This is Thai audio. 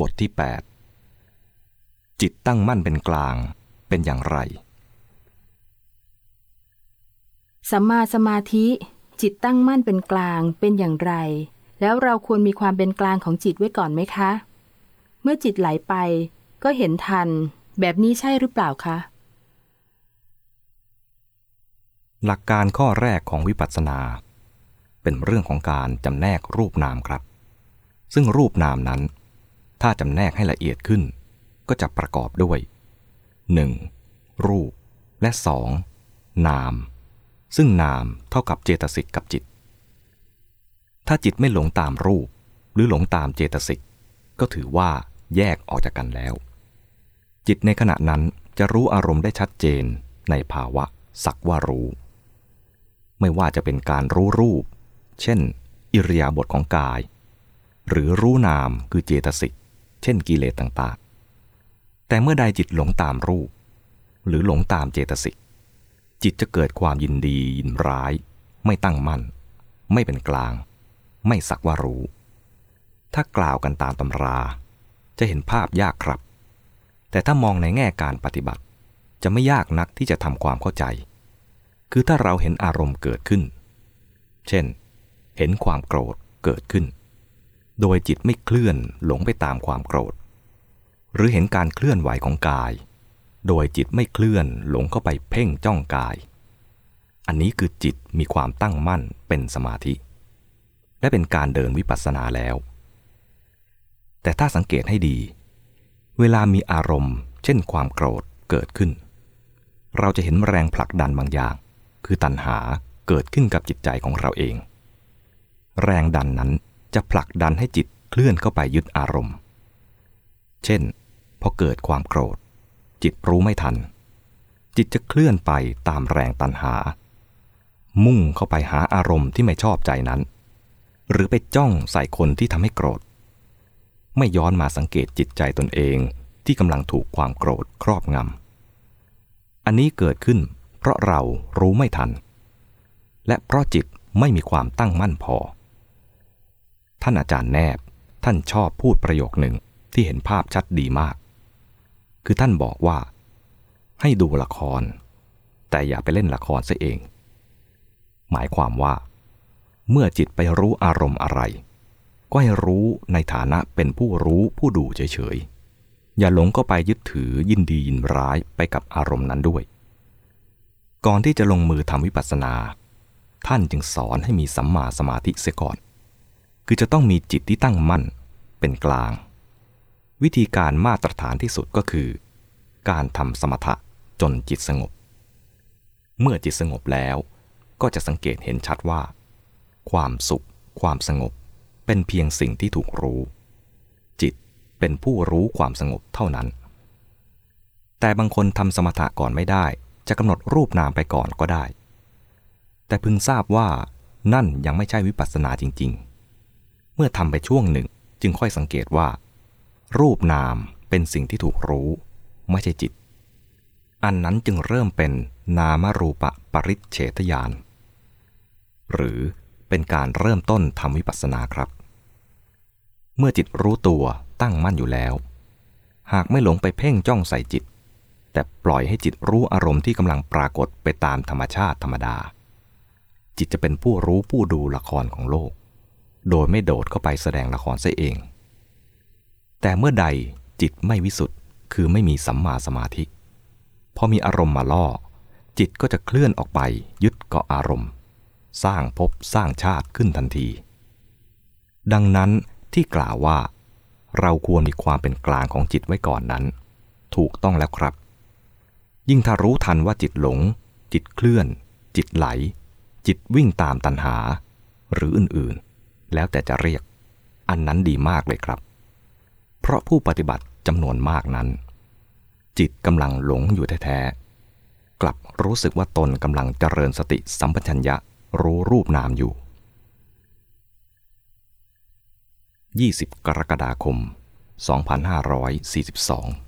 บทที่ 8 จิตตั้งมั่นเป็นกลางเป็นอย่างไร สัมมาสมาธิ จิตตั้งมั่นเป็นกลางเป็นอย่างไร แล้วเราควรมีความเป็นกลางของจิตไว้ก่อนไหมคะ เมื่อจิตไหลไปก็เห็นทัน แบบนี้ใช่หรือเปล่าคะ หลักการข้อแรกของวิปัสสนา เป็นเรื่องของการจำแนกรูปนามครับ ซึ่งรูปนามนั้น ถ้าจำแนกให้ละเอียดขึ้น ก็จะประกอบด้วย 1. รูป และ 2. นาม ซึ่งนามเท่ากับเจตสิกกับจิต ถ้าจิตไม่หลงตามรูป หรือหลงตามเจตสิก ก็ถือว่าแยกออกจากกันแล้ว จิตในขณะนั้นจะรู้อารมณ์ได้ชัดเจนในภาวะสักว่ารู้ ไม่ว่าจะเป็นการรู้รูป เช่น อิริยาบถของกาย หรือรู้นามคือเจตสิก เช่นกิเลสต่างๆ แต่เมื่อใดจิตหลงตามรูป หรือหลงตามเจตสิก จิตจะเกิดความยินดียินร้าย ไม่ตั้งมั่น ไม่เป็นกลาง ไม่สักว่ารู้ ถ้ากล่าวกันตามตำรา จะเห็นภาพยากครับ แต่ถ้ามองในแง่การปฏิบัติ จะไม่ยากนักที่จะทำความเข้าใจ คือถ้าเราเห็นอารมณ์เกิดขึ้น เช่น เห็นความโกรธเกิดขึ้น โดยจิตไม่เคลื่อนหลงไปตามความโกรธ หรือเห็นการเคลื่อนไหวของกาย โดยจิตไม่เคลื่อนหลงเข้าไปเพ่งจ้องกาย อันนี้คือจิตมีความตั้งมั่นเป็นสมาธิ และเป็นการเดินวิปัสสนาแล้ว แต่ถ้าสังเกตให้ดี เวลามีอารมณ์ เช่นความโกรธเกิดขึ้น เราจะเห็นแรงผลักดันบางอย่าง คือตัณหาเกิดขึ้นกับจิตใจของเราเอง แรงดันนั้น จะผลักดันให้จิตเคลื่อนเข้าไปยึดอารมณ์ เช่น พอเกิดความโกรธ จิตรู้ไม่ทัน จิตจะเคลื่อนไปตามแรงตันหา มุ่งเข้าไปหาอารมณ์ที่ไม่ชอบใจนั้น หรือไปจ้องใส่คนที่ทำให้โกรธ ไม่ย้อนมาสังเกตจิตใจตนเองที่กำลังถูกความโกรธครอบงำ อันนี้เกิดขึ้นเพราะเรารู้ไม่ทัน และเพราะจิตไม่มีความตั้งมั่นพอ ท่านอาจารย์แนบ ท่านชอบพูดประโยคหนึ่งที่เห็นภาพชัดดีมาก คือท่านบอกว่า ให้ดูละคร แต่อย่าไปเล่นละครซะเอง หมายความว่า เมื่อจิตไปรู้อารมณ์อะไร ก็ให้รู้ในฐานะเป็นผู้รู้ผู้ดูเฉยๆ อย่าหลงเข้าไปยึดถือยินดียินร้ายไปกับอารมณ์นั้นด้วย ก่อนที่จะลงมือทำวิปัสสนา ท่านจึงสอนให้มีสัมมาสมาธิเสียก่อน คือจะต้องมีจิตที่ตั้งมั่นเป็นกลาง วิธีการมาตรฐานที่สุดก็คือ การทำสมถะจนจิตสงบ เมื่อจิตสงบแล้วก็จะสังเกตเห็นชัดว่า ความสุข ความสงบ เป็นเพียงสิ่งที่ถูกรู้ จิตเป็นผู้รู้ความสงบเท่านั้น แต่บางคนทำสมถะก่อนไม่ได้ จะกำหนดรูปนามไปก่อนก็ได้ แต่พึงทราบว่านั่นยังไม่ใช่วิปัสสนาจริง เมื่อทำไปช่วงหนึ่งจึงค่อยสังเกตว่า รูปนามเป็นสิ่งที่ถูกรู้ ไม่ใช่จิต อันนั้นจึงเริ่มเป็นนามรูปะปริเฉทญาณหรือเป็นการเริ่มต้นทำวิปัสสนาครับ เมื่อจิตรู้ตัวตั้งมั่นอยู่แล้ว หากไม่หลงไปเพ่งจ้องใส่จิต แต่ปล่อยให้จิตรู้อารมณ์ที่กำลังปรากฏไปตามธรรมชาติธรรมดา จิตจะเป็นผู้รู้ผู้ดูละครของโลก โดยไม่โดดเข้าไปแสดงละครซะเอง แต่เมื่อใดจิตไม่วิสุทธ์คือไม่มีสัมมาสมาธิ พอมีอารมณ์มาล่อ จิตก็จะเคลื่อนออกไปยึดเกาะอารมณ์ สร้างภพสร้างชาติขึ้นทันที ดังนั้นที่กล่าวว่า เราควรมีความเป็นกลางของจิตไว้ก่อนนั้น ถูกต้องแล้วครับ ยิ่งถ้ารู้ทันว่าจิตหลง จิตเคลื่อน จิตไหล จิตวิ่งตามตัณหา หรืออื่นๆ แล้วแต่จะเรียก อันนั้นดีมากเลยครับ เพราะผู้ปฏิบัติจำนวนมากนั้น จิตกำลังหลงอยู่แท้ๆ กลับรู้สึกว่าตนกำลังเจริญสติสัมปชัญญะรู้รูปนามอยู่ 20 กรกฎาคม 2542